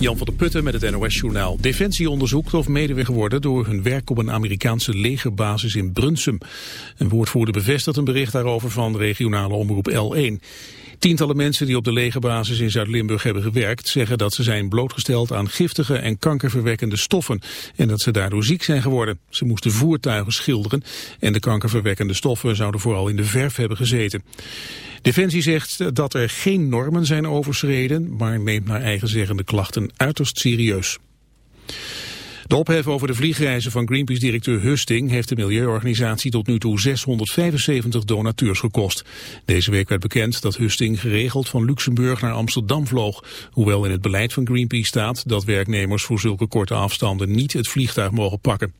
Jan van der Putten met het NOS-journaal. Defensie onderzoekt of medewerker worden door hun werk op een Amerikaanse legerbasis in Brunsum. Een woordvoerder bevestigt een bericht daarover van regionale omroep L1. Tientallen mensen die op de legerbasis in Zuid-Limburg hebben gewerkt... zeggen dat ze zijn blootgesteld aan giftige en kankerverwekkende stoffen... en dat ze daardoor ziek zijn geworden. Ze moesten voertuigen schilderen... en de kankerverwekkende stoffen zouden vooral in de verf hebben gezeten. Defensie zegt dat er geen normen zijn overschreden... maar neemt naar eigen zeggen de klachten uiterst serieus. De ophef over de vliegreizen van Greenpeace-directeur Husting heeft de milieuorganisatie tot nu toe 675 donateurs gekost. Deze week werd bekend dat Husting geregeld van Luxemburg naar Amsterdam vloog, hoewel in het beleid van Greenpeace staat dat werknemers voor zulke korte afstanden niet het vliegtuig mogen pakken.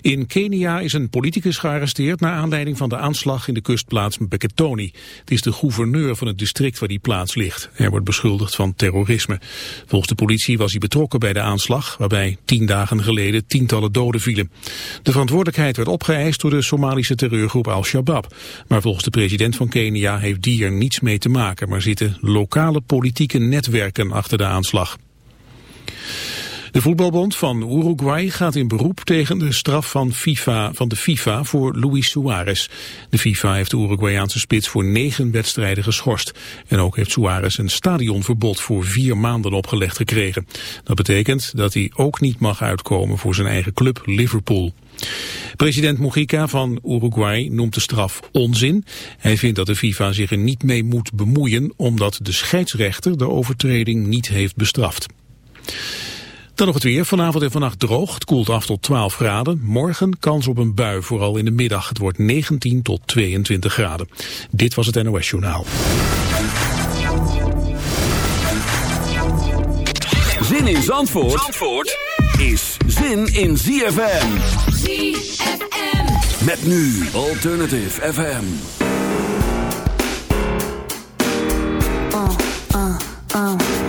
In Kenia is een politicus gearresteerd naar aanleiding van de aanslag in de kustplaats Beketoni. Het is de gouverneur van het district waar die plaats ligt. Hij wordt beschuldigd van terrorisme. Volgens de politie was hij betrokken bij de aanslag, waarbij tien dagen geleden tientallen doden vielen. De verantwoordelijkheid werd opgeëist door de Somalische terreurgroep Al-Shabaab. Maar volgens de president van Kenia heeft die er niets mee te maken, maar zitten lokale politieke netwerken achter de aanslag. De voetbalbond van Uruguay gaat in beroep tegen de straf van, FIFA, van de FIFA voor Luis Suarez. De FIFA heeft de Uruguayaanse spits voor negen wedstrijden geschorst. En ook heeft Suarez een stadionverbod voor vier maanden opgelegd gekregen. Dat betekent dat hij ook niet mag uitkomen voor zijn eigen club Liverpool. President Mujica van Uruguay noemt de straf onzin. Hij vindt dat de FIFA zich er niet mee moet bemoeien omdat de scheidsrechter de overtreding niet heeft bestraft. Dan nog het weer. Vanavond en vannacht droog. Het koelt af tot 12 graden. Morgen kans op een bui, vooral in de middag. Het wordt 19 tot 22 graden. Dit was het NOS Journaal. Zin in Zandvoort, Zandvoort is zin in ZFM. ZFM. Met nu Alternative FM. Uh, uh, uh.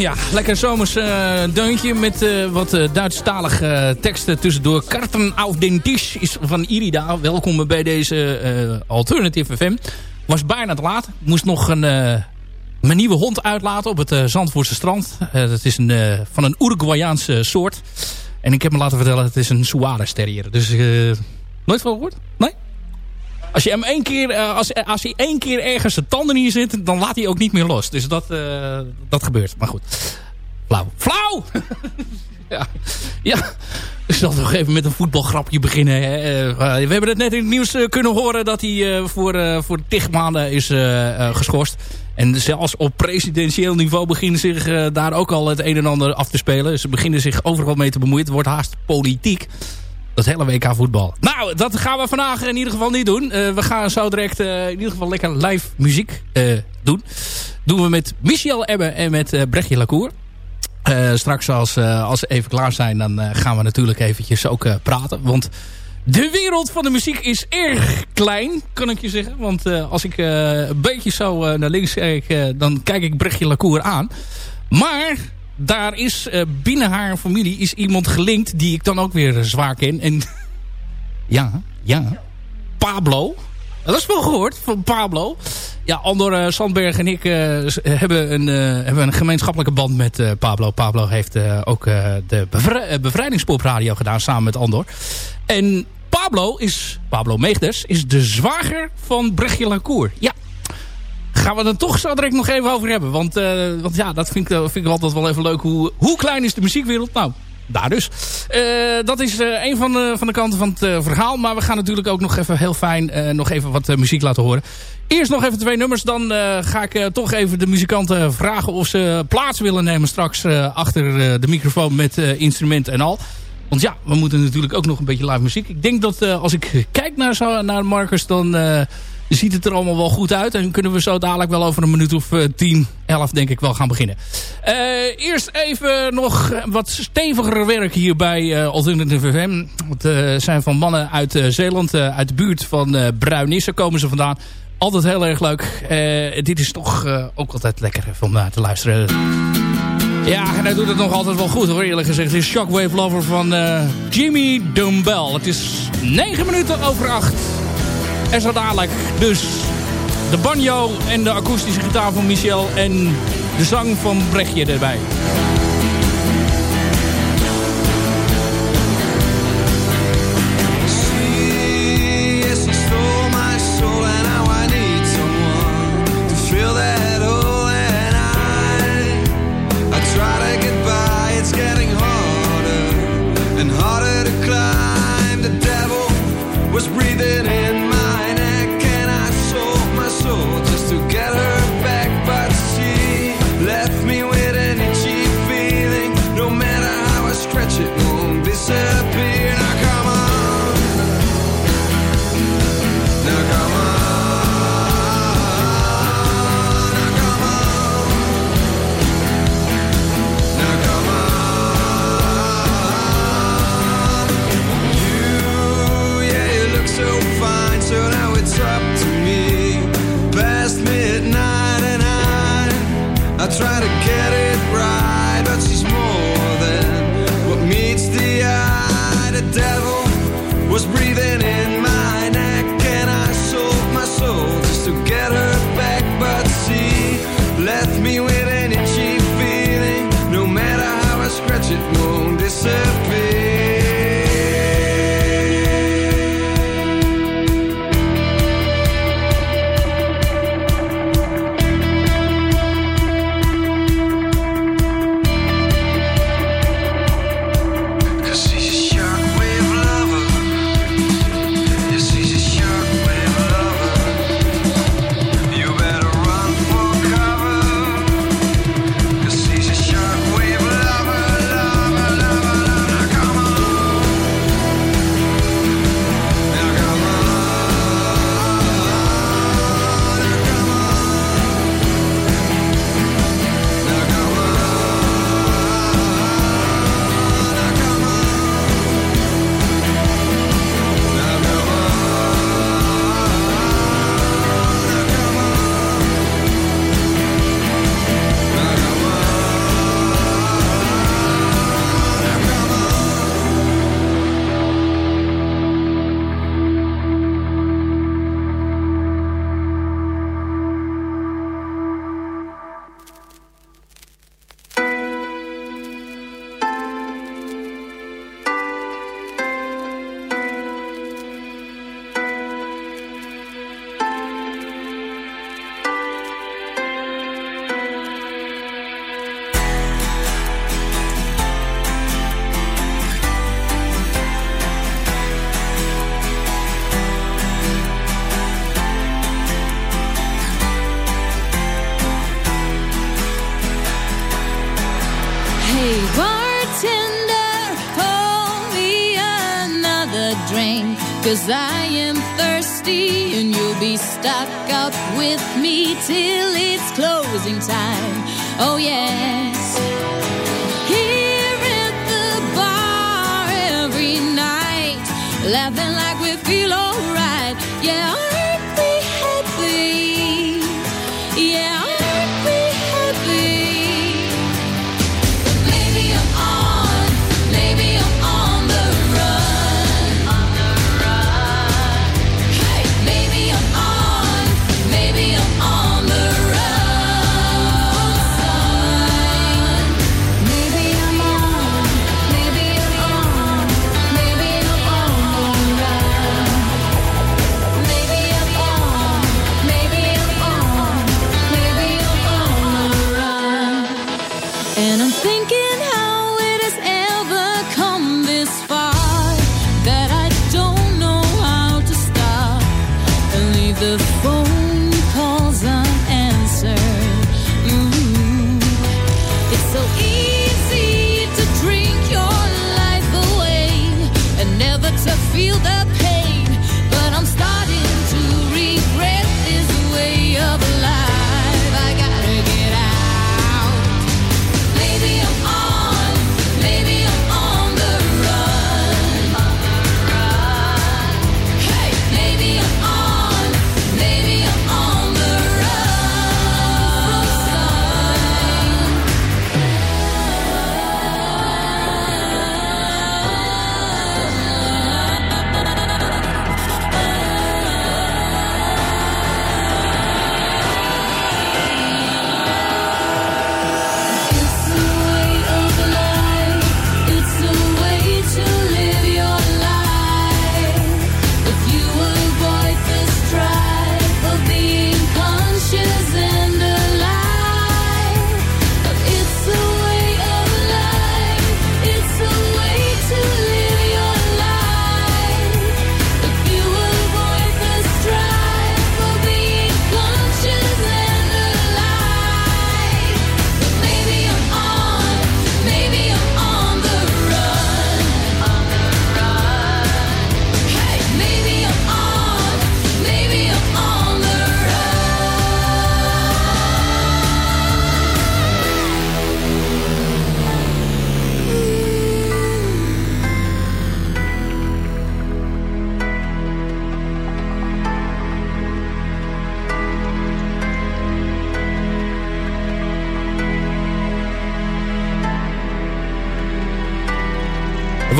Ja, lekker zomers uh, deuntje met uh, wat uh, Duitsstalige teksten tussendoor. Karten auf den Tisch is van Irida. Welkom bij deze Alternative FM. Was bijna te laat. Moest nog een, mijn nieuwe hond uitlaten op het Zandvoortse strand. dat is een, van een Uruguayaanse soort. En ik heb me laten vertellen, het is een Suarez terrier. Dus nooit van gehoord? Nee? Als je hem één keer, uh, als, als hij één keer ergens zijn tanden in zit, dan laat hij ook niet meer los. Dus dat, uh, dat gebeurt. Maar goed. Flauw. Flauw! ja. ja. Ik zal nog even met een voetbalgrapje beginnen. We hebben het net in het nieuws kunnen horen dat hij voor, voor tig maanden is geschorst. En zelfs op presidentieel niveau beginnen zich daar ook al het een en ander af te spelen. Ze beginnen zich overal mee te bemoeien. Het wordt haast politiek. Dat hele WK voetbal. Nou, dat gaan we vandaag in ieder geval niet doen. Uh, we gaan zo direct uh, in ieder geval lekker live muziek uh, doen. Doen we met Michel Ebbe en met Brechtje Lacour. straks als, als ze even klaar zijn, dan gaan we natuurlijk eventjes ook praten. Want de wereld van de muziek is erg klein, kan ik je zeggen. Want als ik een beetje zo naar links kijk, dan kijk ik Brechtje Lacour aan. Maar daar is uh, binnen haar familie is iemand gelinkt die ik dan ook weer zwaar ken. En ja, ja. Pablo. Dat is wel gehoord van Pablo. Ja, Andor uh, Sandberg en ik hebben, een, hebben een gemeenschappelijke band met Pablo. Pablo heeft ook de bevrij bevrijdingspopradio gedaan samen met Andor. En Pablo is, Pablo Meegdes, is de zwager van Brechtje Lacour. Ja, gaan we er toch zo direct nog even over hebben. Want, uh, want ja, dat vind ik, vind ik altijd wel even leuk. Hoe, hoe klein is de muziekwereld? Nou, daar dus. Uh, dat is een van de, van de kanten van het verhaal. Maar we gaan natuurlijk ook nog even heel fijn nog even wat muziek laten horen. Eerst nog even twee nummers. Dan ga ik toch even de muzikanten vragen of ze plaats willen nemen straks achter de microfoon met instrument en al. Want ja, we moeten natuurlijk ook nog een beetje live muziek. Ik denk dat als ik kijk naar, naar Marcus, dan ziet het er allemaal wel goed uit. En kunnen we zo dadelijk wel over een minuut of uh, 10, 11 denk ik wel gaan beginnen. Uh, eerst even nog wat steviger werk hier bij uh, Alternative FM. Het uh, zijn van mannen uit Zeeland, uit de buurt van uh, Bruinisse komen ze vandaan. Altijd heel erg leuk. dit is toch ook altijd lekker om naar te luisteren. Ja, en hij doet het nog altijd wel goed hoor, eerlijk gezegd. Het is Shockwave Lover van Jimmy Dumbbell. Het is 9 minuten over 8. En zo dadelijk dus de banjo en de akoestische gitaar van Michel en de zang van Brechtje erbij.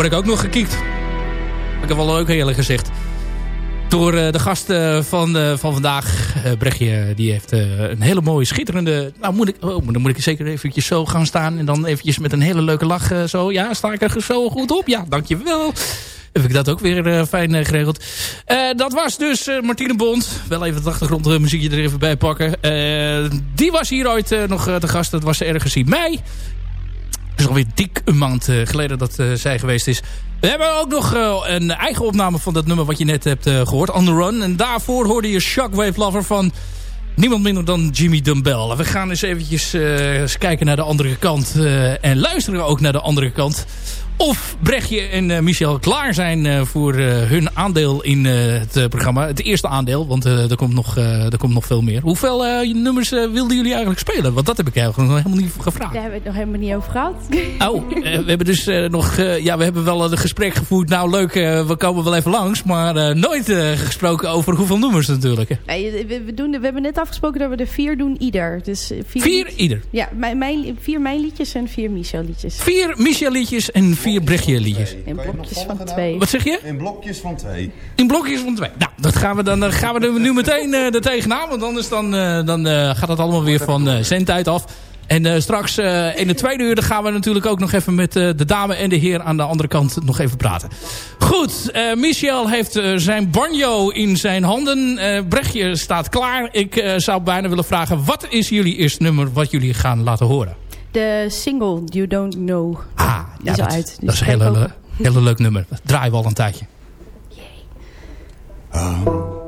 Word ik ook nog gekiekt. Ik heb wel leuk eerlijk gezegd. Door uh, de gast uh, van, uh, van vandaag, Brechtje, die heeft een hele mooie, schitterende... Nou, moet ik, oh, dan moet ik zeker eventjes zo gaan staan en dan eventjes met een hele leuke lach zo. Ja, sta ik er zo goed op? Ja, dankjewel. Heb ik dat ook weer fijn geregeld. dat was dus Martine Bond. Wel even het achtergrondmuziekje er even bij pakken. die was hier ooit nog de gast. Dat was ergens in mei is alweer dik een maand eh, geleden dat uh, zij geweest is. We hebben ook nog uh, een eigen opname van dat nummer wat je net hebt gehoord. On The Run. En daarvoor hoorde je Shockwave Lover van niemand minder dan Jimmy Dumbell. We gaan eens eventjes eens kijken naar de andere kant. en luisteren ook naar de andere kant. Of Brechtje en uh, Michel klaar zijn uh, voor uh, hun aandeel in het programma. Het eerste aandeel, want er, komt nog, er komt nog veel meer. Hoeveel nummers wilden jullie eigenlijk spelen? Want dat heb ik eigenlijk nog helemaal niet gevraagd. Daar hebben we het nog helemaal niet over gehad. Oh, we hebben dus nog... ja, we hebben wel een gesprek gevoerd. Nou, leuk, we komen wel even langs. Maar nooit gesproken over hoeveel nummers natuurlijk. Nee, we, we, doen, we hebben net afgesproken dat we er vier doen ieder. Dus vier, vier ieder? Ja, mijn, mijn, vier mijn liedjes en vier Michel liedjes. Vier Michel liedjes en vier vier Brechtje liedjes. In blokjes van twee. Wat zeg je? In blokjes van twee. In blokjes van twee. Nou, dat gaan we dan, gaan we nu meteen uh, er tegenaan. Want anders dan, uh, dan uh, gaat het allemaal weer van uh, zendtijd af. En uh, straks uh, in de tweede uur gaan we natuurlijk ook nog even met uh, de dame en de heer aan de andere kant nog even praten. Goed, Michel heeft zijn banjo in zijn handen. Brechtje staat klaar. Ik zou bijna willen vragen, wat is jullie eerste nummer wat jullie gaan laten horen? De single You Don't Know. Ah, die ja, is al dat, uit. dat is een hele, hele leuk nummer. draaien we al een tijdje. Yay. Um.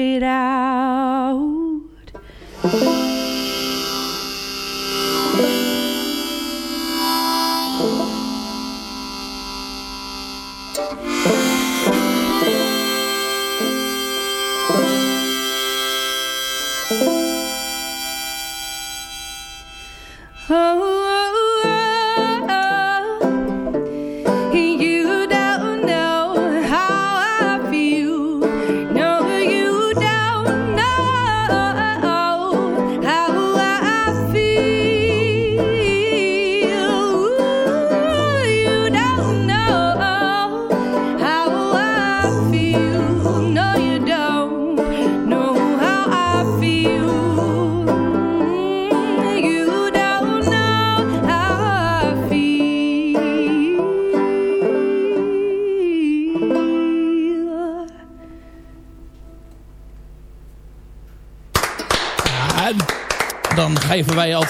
it out.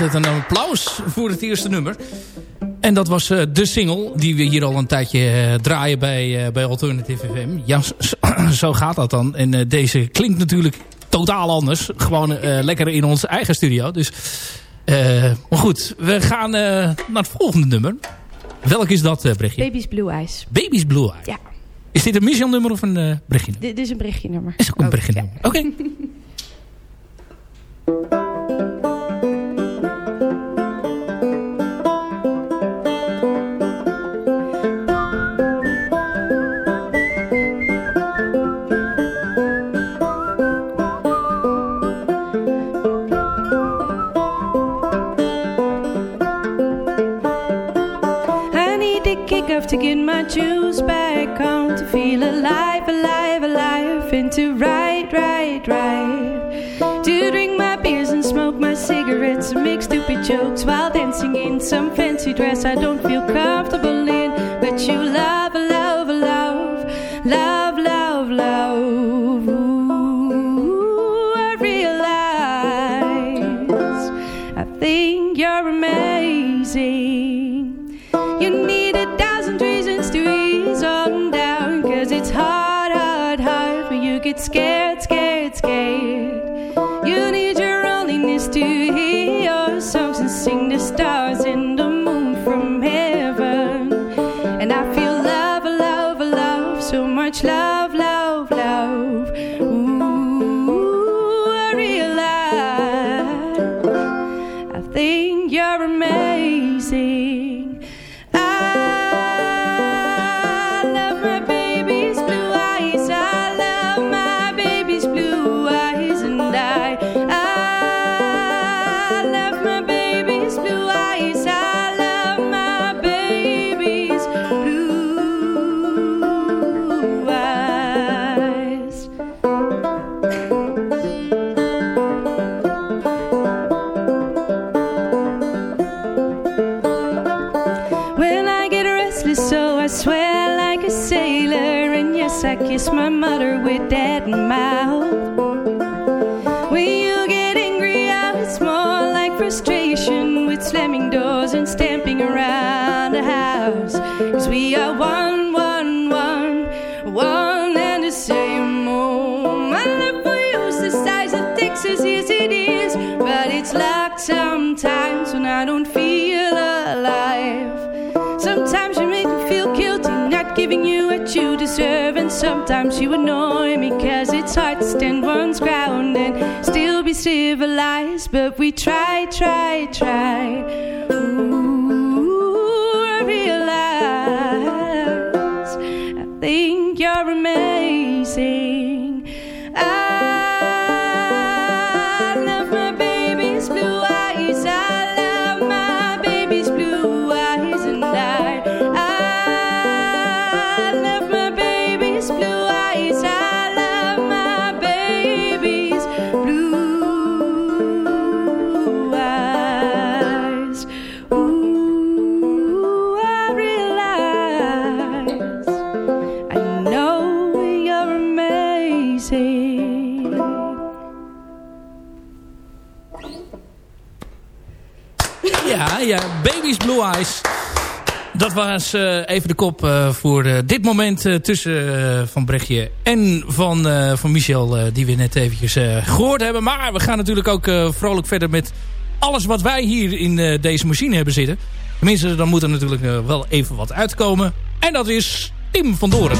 altijd een applaus voor het eerste nummer. En dat was eh, de single die we hier al een tijdje eh, draaien bij, eh, bij Alternative FM. Ja, zo gaat dat dan. En deze klinkt natuurlijk totaal anders. Gewoon lekker in onze eigen studio. Dus, maar goed, we gaan naar het volgende nummer. Welk is dat, uh, Brigitte? Baby's Blue Eyes. Baby's Blue Eyes. Ja. Is dit een Michel nummer of een uh, Brigitte? Dit is een Brigitte nummer. Is ook een oh, Brigitte nummer. Oké. off to get my juice back on to feel alive, alive, alive, and to ride, ride, ride. To drink my beers and smoke my cigarettes and make stupid jokes while dancing in some fancy dress I don't feel comfortable sometimes you annoy me, cause it's hard to stand one's ground and still be civilized. But we try, try, try. Dat was eh, even de kop eh, voor eh, dit moment tussen Van Brechtje en van, van Michel... die we net eventjes eh, gehoord hebben. Maar we gaan natuurlijk ook vrolijk verder met alles wat wij hier in deze machine hebben zitten. Tenminste, dan moet er natuurlijk wel even wat uitkomen. En dat is Tim van Doren.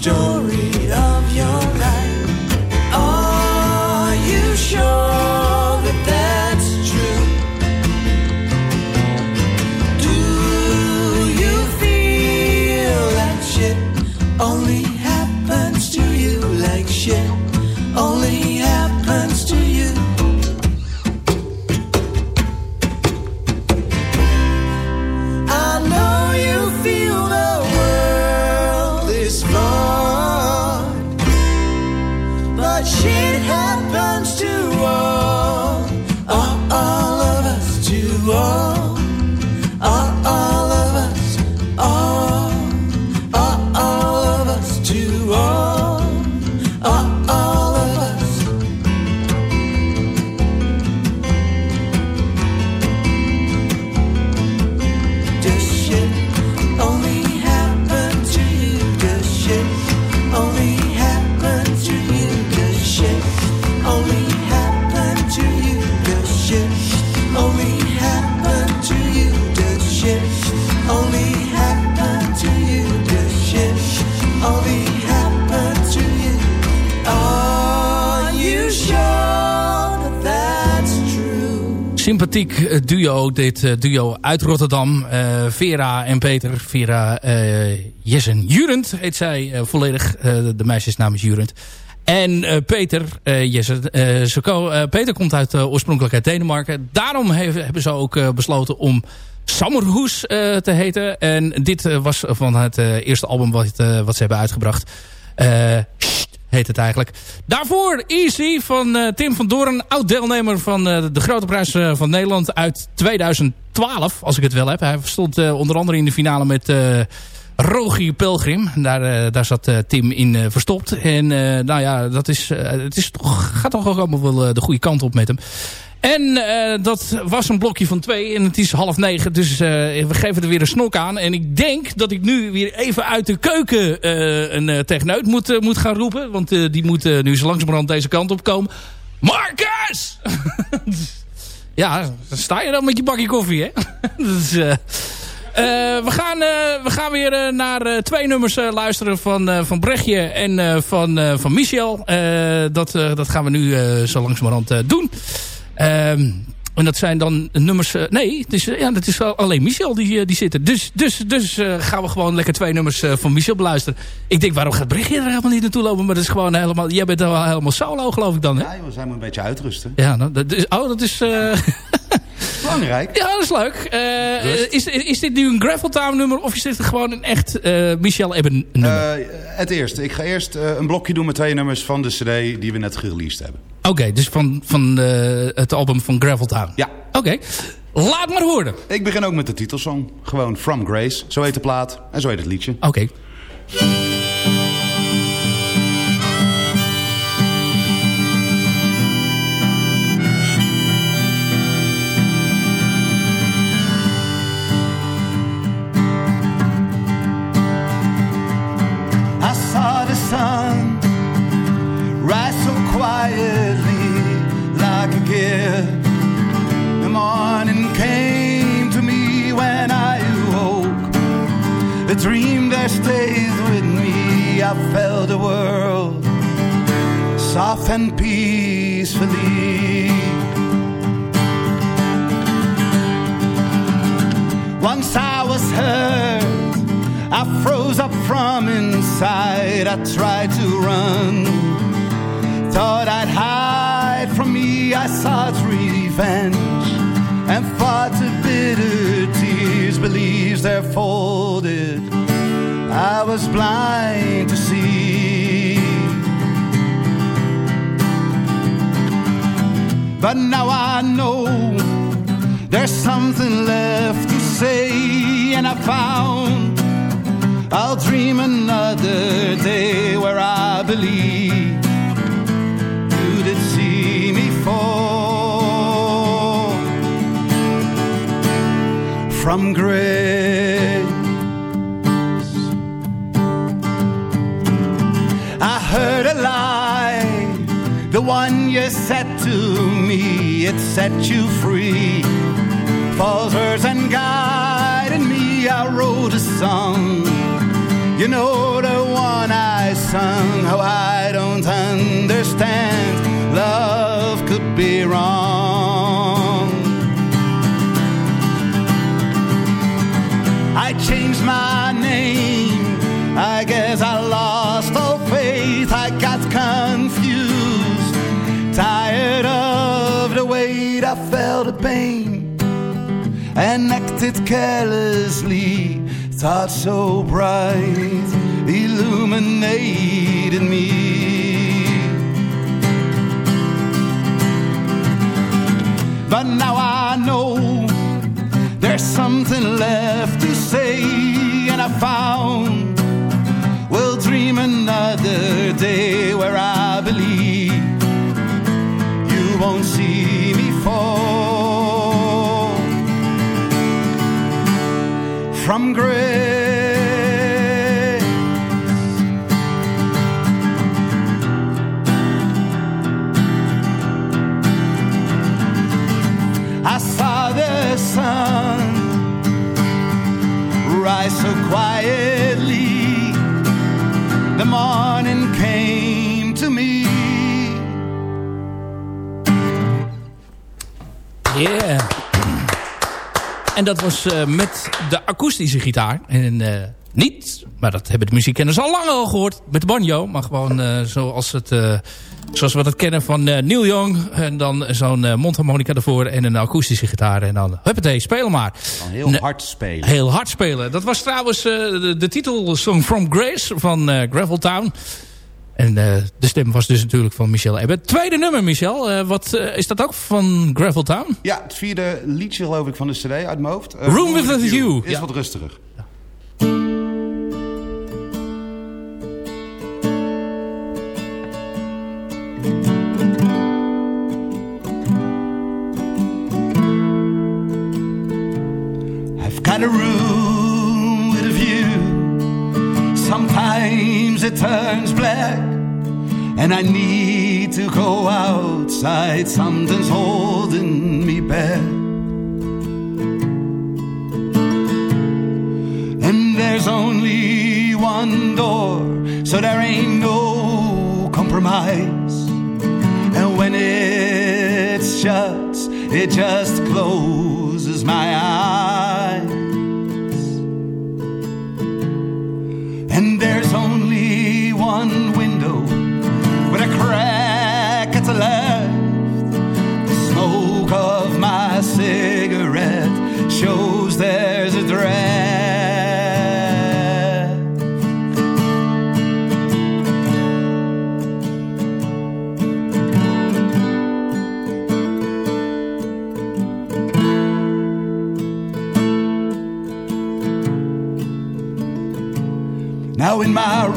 Story duo. Dit eh, duo uit Rotterdam. Eh, Vera en Peter. Vera eh Jessen Jurend heet zij volledig. De meisjesnaam is Jurend. En Peter ze ko- eh, Peter komt uit, oorspronkelijk uit Denemarken. Daarom hebben ze ook besloten om Summerhoes eh, te heten. En dit was van het eerste album wat, wat ze hebben uitgebracht. Eh, heet het eigenlijk. Daarvoor Easy van eh, Tim van Doorn. Oud-deelnemer van eh, de Grote Prijs eh, van Nederland uit 2012. Als ik het wel heb. Hij stond onder andere in de finale met... Rogier Pelgrim. Daar, daar zat Tim in verstopt. En nou ja, dat is, het is toch, gaat toch ook allemaal wel de goede kant op met hem. En eh, dat was een blokje van twee. En het is half negen. Dus eh, we geven er weer een snok aan. En ik denk dat ik nu weer even uit de keuken eh, een techneut moet, moet gaan roepen. Want die moet nu zo langzamerhand deze kant op komen. Marcus! ja, dan sta je dan met je bakje koffie, hè? dus, we, gaan, we gaan weer naar twee nummers luisteren van, van Brechtje en van, van Michel. Dat, dat gaan we nu zo langzamerhand doen. Ehm, en dat zijn dan nummers... eh, nee, het is, ja, dat is alleen Michel die, eh, die zit er. Dus, dus, dus eh, gaan we gewoon lekker twee nummers eh, van Michel beluisteren. Ik denk, waarom gaat Brechtje er helemaal niet naartoe lopen? Maar dat is gewoon helemaal... Jij bent wel helemaal solo, geloof ik dan, hè? Ja, joh, zij moet een beetje uitrusten. Ja, nou, dat is, oh, dat is... eh, Belangrijk. Ja, dat is leuk. Eh, is, is dit nu een Graveltown nummer of is dit gewoon een echt eh, Michel Ebben nummer? Eh, het eerste. Ik ga eerst eh, een blokje doen met twee nummers van de cd die we net gereleased hebben. Oké, dus van, van eh, het album van Graveltown. Ja. Oké, laat maar horen. Ik begin ook met de titelsong. Gewoon From Grace. Zo heet de plaat en zo heet het liedje. Oké. The morning came to me when I awoke. A dream that stays with me. I felt the world soft and peacefully. Once I was hurt. I froze up from inside. I tried to run. Thought I'd hide from me. I sought revenge and fought to scattered tears believes they're folded. I was blind to see. But now I know there's something left to say, and I found I'll dream another day where I believe from grace. I heard a lie, the one you said to me, it set you free. False words and guided me, I wrote a song. You know the one I sung, how I don't understand. Love could be wrong. Changed my name. I guess I lost all faith. I got confused. Tired of the weight I felt the pain and acted carelessly. Thought so bright illuminated me. But now I know there's something left say, and I found we'll dream another day where I believe you won't see me fall from grace. Quietly. The morning came to me. Yeah. En dat was eh, met de akoestische gitaar. En eh, niet, maar dat hebben de muziekkenners al lang al gehoord, met de banjo. Maar gewoon eh, zoals, het, zoals we dat kennen van eh, Neil Young. En dan zo'n eh, mondharmonica ervoor en een akoestische gitaar. En dan, huppatee, speel maar. Heel hard spelen. Heel hard spelen. Dat was trouwens eh, de, de titelsong From Grace van eh Gravel Town. En eh, de stem was dus natuurlijk van Michel Ebbe. Tweede nummer, Michel. Eh, wat, is dat ook van Gravel Town? Ja, het vierde liedje geloof ik van de cd uit mijn hoofd. Room with a View. Is Ja. wat rustiger. I've a room with a view. Sometimes it turns black, and I need to go outside. Something's holding me back. And there's only one door, so there ain't no compromise. And when it shuts, it just closes my eyes. And there's my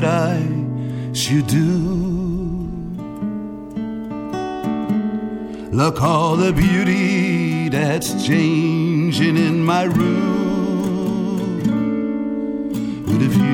what I should do. Look all the beauty that's changing in my room with a view.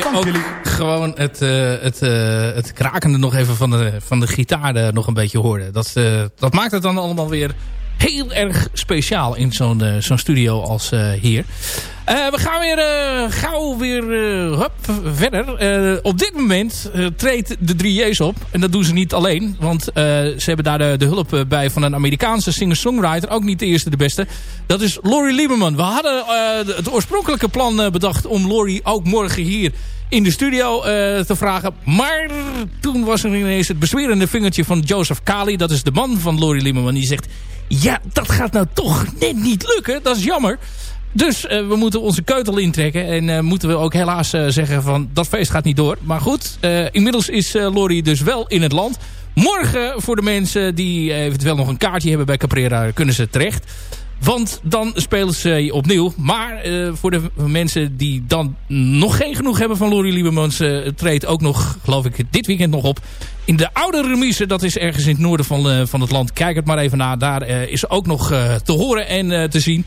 Je ook gewoon het, uh, het, uh, het krakende nog even van de, van de gitaar nog een beetje hoorde. Dat, dat maakt het dan allemaal weer heel erg speciaal in zo'n zo'n studio als hier. we gaan weer gauw weer hup, verder. op dit moment treedt de 3J's op. En dat doen ze niet alleen. Want ze hebben daar de, de hulp bij van een Amerikaanse singer-songwriter. Ook niet de eerste de beste. Dat is Laurie Lieberman. We hadden het oorspronkelijke plan bedacht om Laurie ook morgen hier in de studio te vragen. Maar toen was er ineens het bezwerende vingertje van Joseph Kali. Dat is de man van Laurie Lieberman. Die zegt, ja, dat gaat nou toch net niet lukken. Dat is jammer. Dus uh, we moeten onze keutel intrekken. En uh, moeten we ook helaas uh, zeggen van dat feest gaat niet door. Maar goed, inmiddels is Lori dus wel in het land. Morgen voor de mensen die eventueel nog een kaartje hebben bij Caprera kunnen ze terecht. Want dan spelen ze opnieuw. Maar voor de mensen die dan nog geen genoeg hebben van Lori Liebermans... treedt ook nog, geloof ik, dit weekend nog op... in de oude remise. Dat is ergens in het noorden van, van het land. Kijk het maar even na. Daar is ook nog te horen en te zien...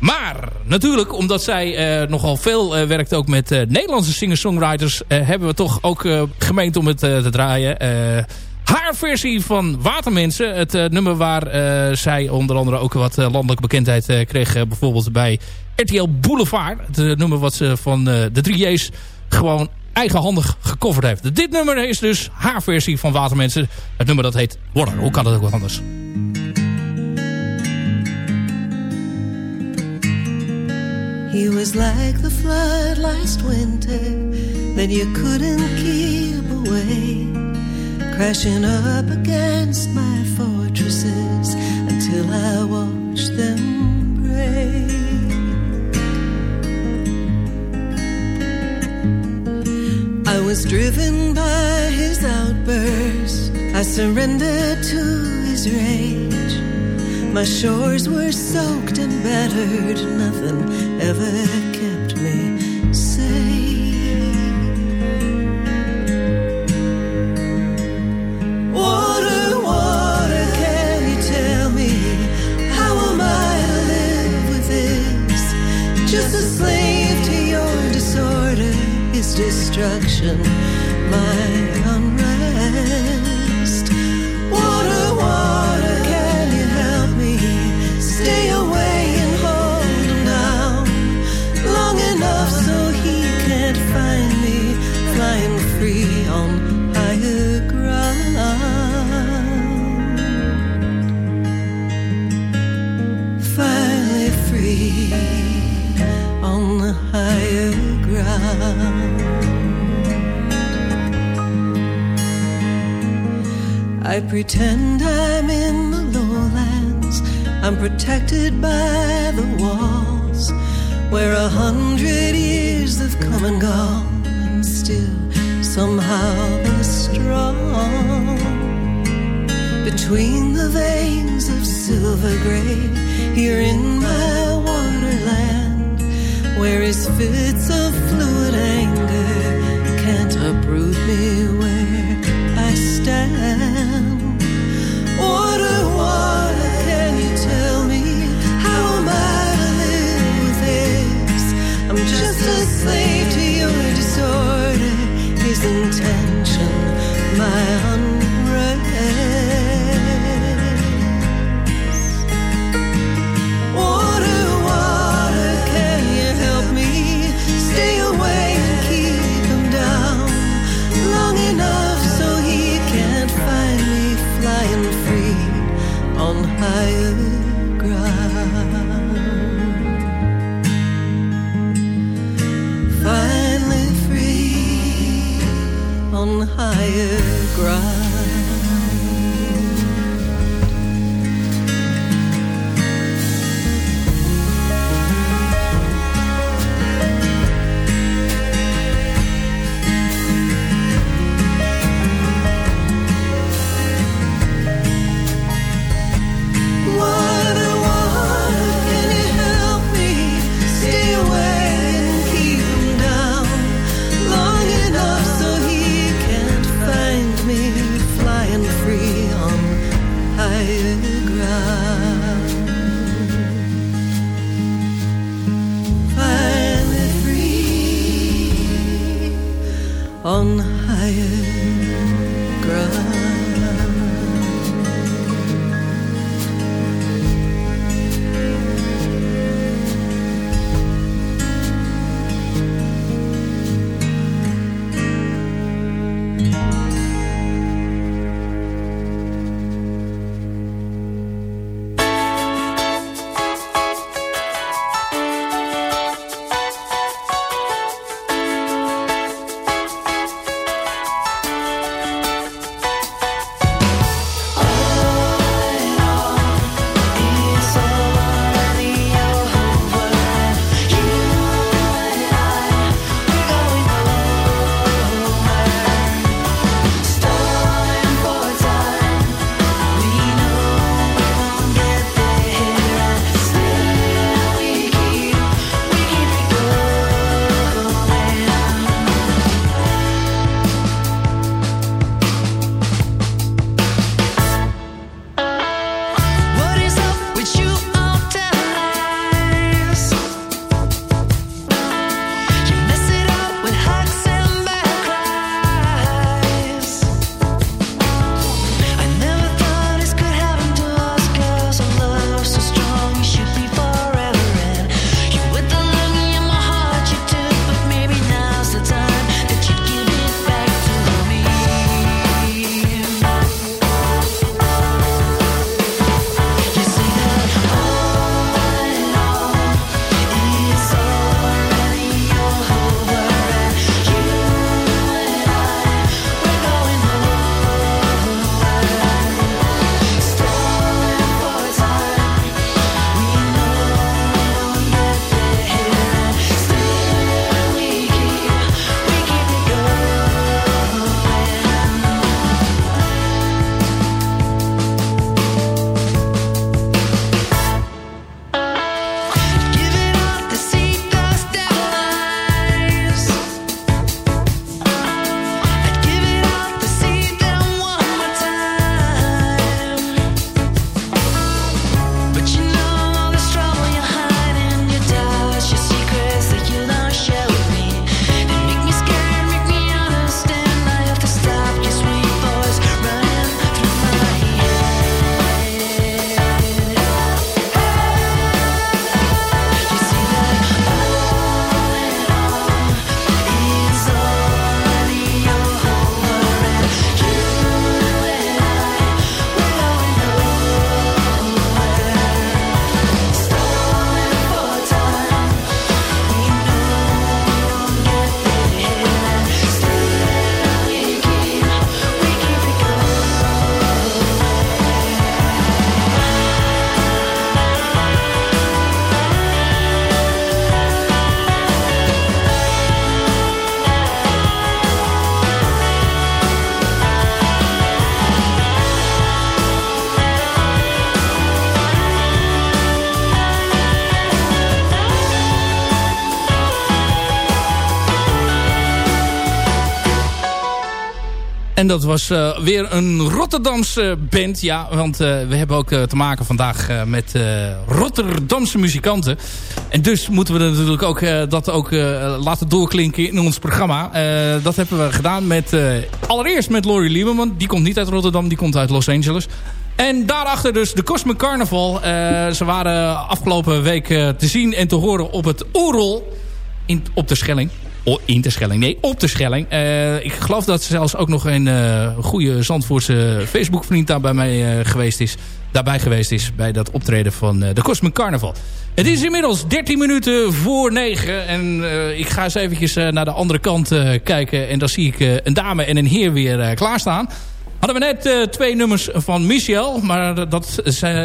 Maar natuurlijk, omdat zij uh, nogal veel uh, werkt ook met uh, Nederlandse singer-songwriters... hebben we toch ook gemeend om het te draaien. Haar versie van Watermensen. Het nummer waar zij onder andere ook wat landelijke bekendheid kreeg. bijvoorbeeld bij RTL Boulevard. Het nummer wat ze van de 3J's gewoon eigenhandig gecoverd heeft. Dit nummer is dus haar versie van Watermensen. Het nummer dat heet Water. Hoe kan dat ook wel anders? He was like the flood last winter that you couldn't keep away, crashing up against my fortresses until I watched them break. I was driven by his outburst. I surrendered to his rage. My shores were soaked and battered, nothing ever kept destruction, my unrest. Water, water, pretend I'm in the lowlands. I'm protected by the walls where a hundred years have come and gone, and still somehow they're strong. Between the veins of silver gray, here in my waterland, where his fits of fluid anger can't uproot me where I stand. Slave to your disorder, his intention, my unrest. En dat was eh, weer een Rotterdamse band. Ja, want eh, we hebben ook eh, te maken vandaag met Rotterdamse muzikanten. En dus moeten we natuurlijk ook, dat ook laten doorklinken in ons programma. dat hebben we gedaan met allereerst met Laurie Lieberman. Die komt niet uit Rotterdam, die komt uit Los Angeles. En daarachter dus de Cosmic Carnival. ze waren afgelopen week te zien en te horen op het Oerol in, op de Schelling in de Schelling. Nee, op de Schelling. Eh, ik geloof dat zelfs ook nog een eh, goede Zandvoortse Facebook-vriend daar bij mij eh, geweest is. Daarbij geweest is bij dat optreden van de Cosmic Carnival. Het is inmiddels 13 minuten voor 9. En ik ga eens eventjes naar de andere kant kijken. En daar zie ik een dame en een heer weer klaarstaan. Hadden we net twee nummers van Michel. Maar dat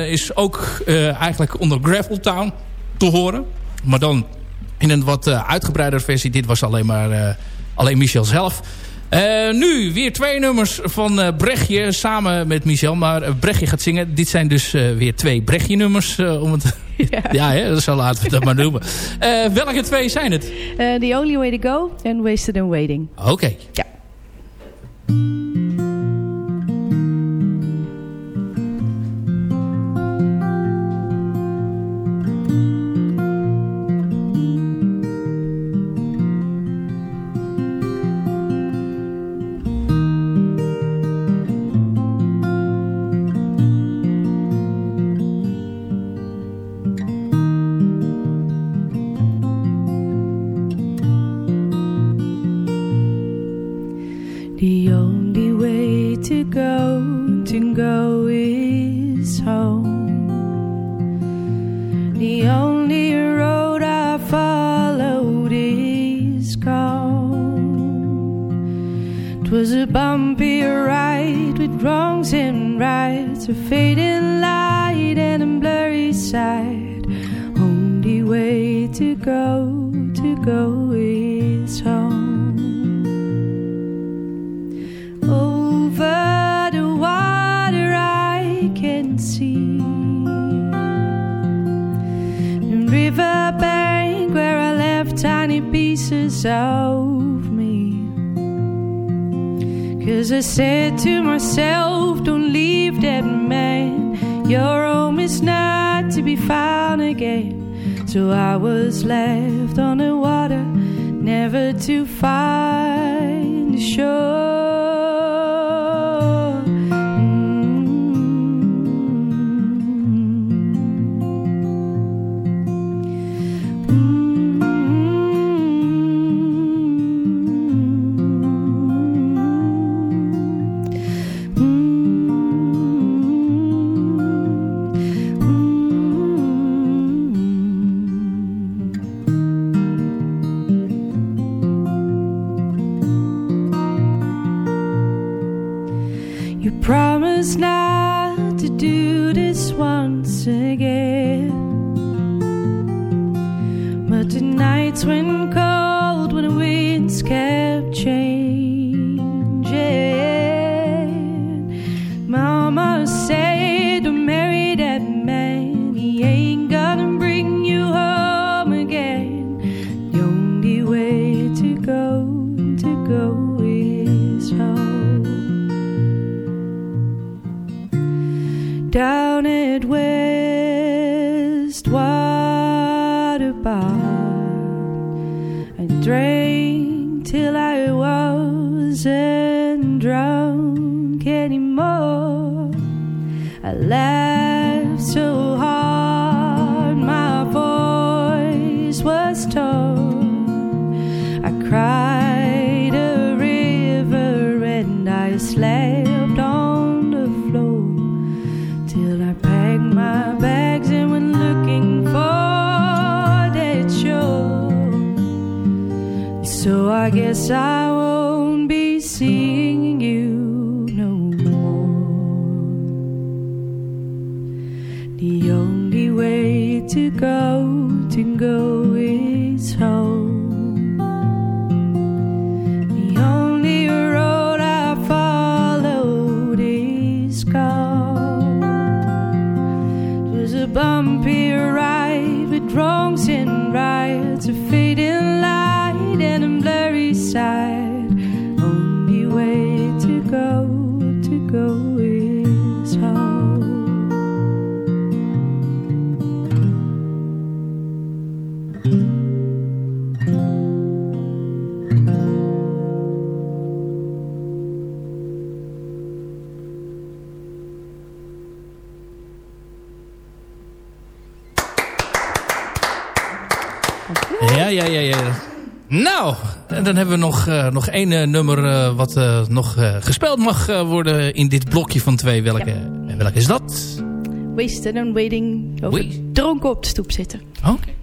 is, ook eigenlijk onder Gravel Town te horen. Maar dan in een wat uitgebreider versie. Dit was alleen maar alleen Michel zelf. Uh, nu weer twee nummers van uh, Brechtje samen met Michel. Maar uh, Brechtje gaat zingen. Dit zijn dus weer twee Brechtje nummers. om het ja, ja hè, zo laten we dat maar noemen. welke twee zijn het? the Only Way to Go en Wasted and Waiting. Oké. Okay. Ja. change. Ja, ja, ja, ja. Nou, en dan hebben we nog, uh, nog één uh, nummer uh, wat nog gespeeld mag worden in dit blokje van twee. Welke, ja. welke is dat? wasted and waiting. Over Wait. dronken op de stoep zitten. Oké.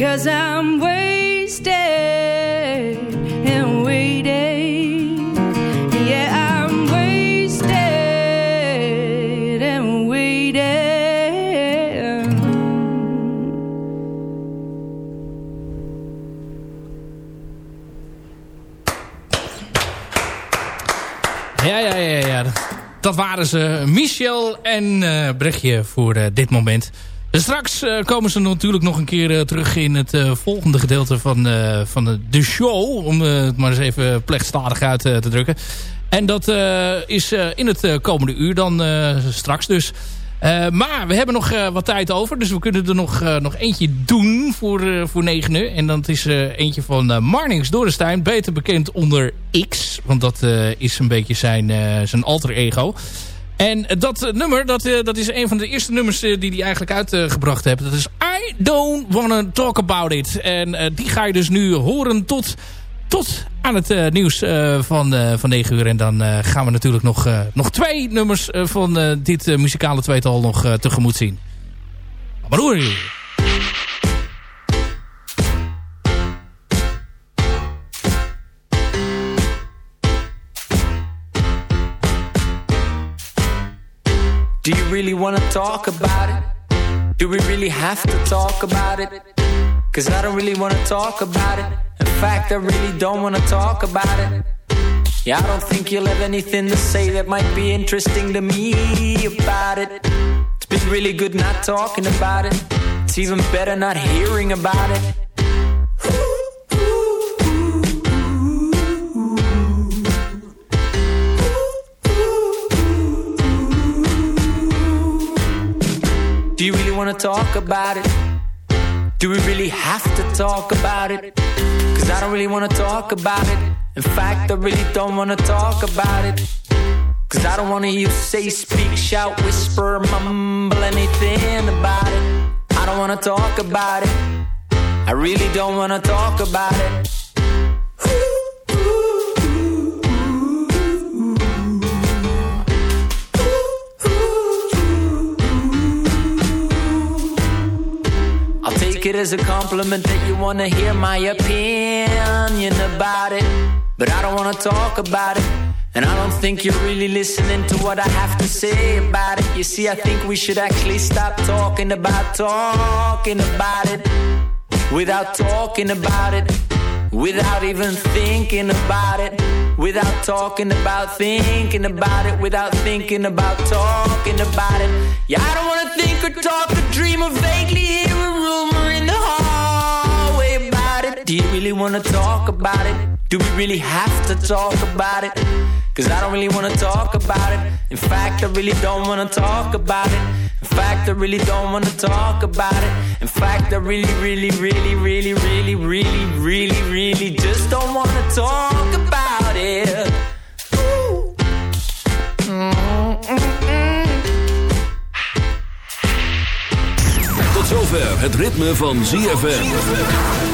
Because I'm wasted and waiting. Yeah, I'm wasted and waiting. Ja, ja, ja, ja. Dat waren ze. Michel en eh Brechtje voor eh, dit moment. Straks eh, komen ze natuurlijk nog een keer eh, terug in het eh, volgende gedeelte van, van de, show. Om het maar eens even plechtstadig uit te drukken. En dat is in het komende uur dan straks dus. Maar we hebben nog wat tijd over. Dus we kunnen er nog, nog eentje doen voor, voor 9 uur. En dat is eentje van Marnix Dorrestein. Beter bekend onder X. Want dat is een beetje zijn, zijn alter ego. En dat eh, nummer, dat, eh, dat is een van de eerste nummers eh, die hij eigenlijk uitgebracht heeft. Dat is I Don't Wanna Talk About It. En die ga je dus nu horen tot, tot aan het nieuws van, van 9 uur. En dan gaan we natuurlijk nog, nog twee nummers van dit muzikale tweetal nog tegemoet zien. Maar really wanna talk about it? Do we really have to talk about it? Cause I don't really wanna talk about it. In fact, I really don't wanna talk about it. Yeah, I don't think you'll have anything to say that might be interesting to me about it. It's been really good not talking about it. It's even better not hearing about it. Wanna talk about it? Do we really have to talk about it? Cause I don't really wanna talk about it. In fact, I really don't wanna talk about it. Cause I don't wanna hear you say, speak, shout, whisper, mumble anything about it. I don't wanna talk about it. I really don't wanna talk about it. Take it as a compliment that you wanna hear my opinion about it. But I don't wanna talk about it. And I don't think you're really listening to what I have to say about it. You see, I think we should actually stop talking about talking about it. Without talking about it. Without even thinking about it. Without talking about thinking about it. Without thinking about talking about it. Yeah, I don't wanna think or talk or dream or vaguely hear a rumor Do you really wanna talk about it? Do we really have to talk about it? Cause I don't really wanna talk about it. In fact, I really don't wanna talk about it. In fact, I really don't wanna talk about it. In fact, I really, really, really, really, really, really, really, really just don't wanna talk about it. Ooh. Tot zover het ritme van ZFM.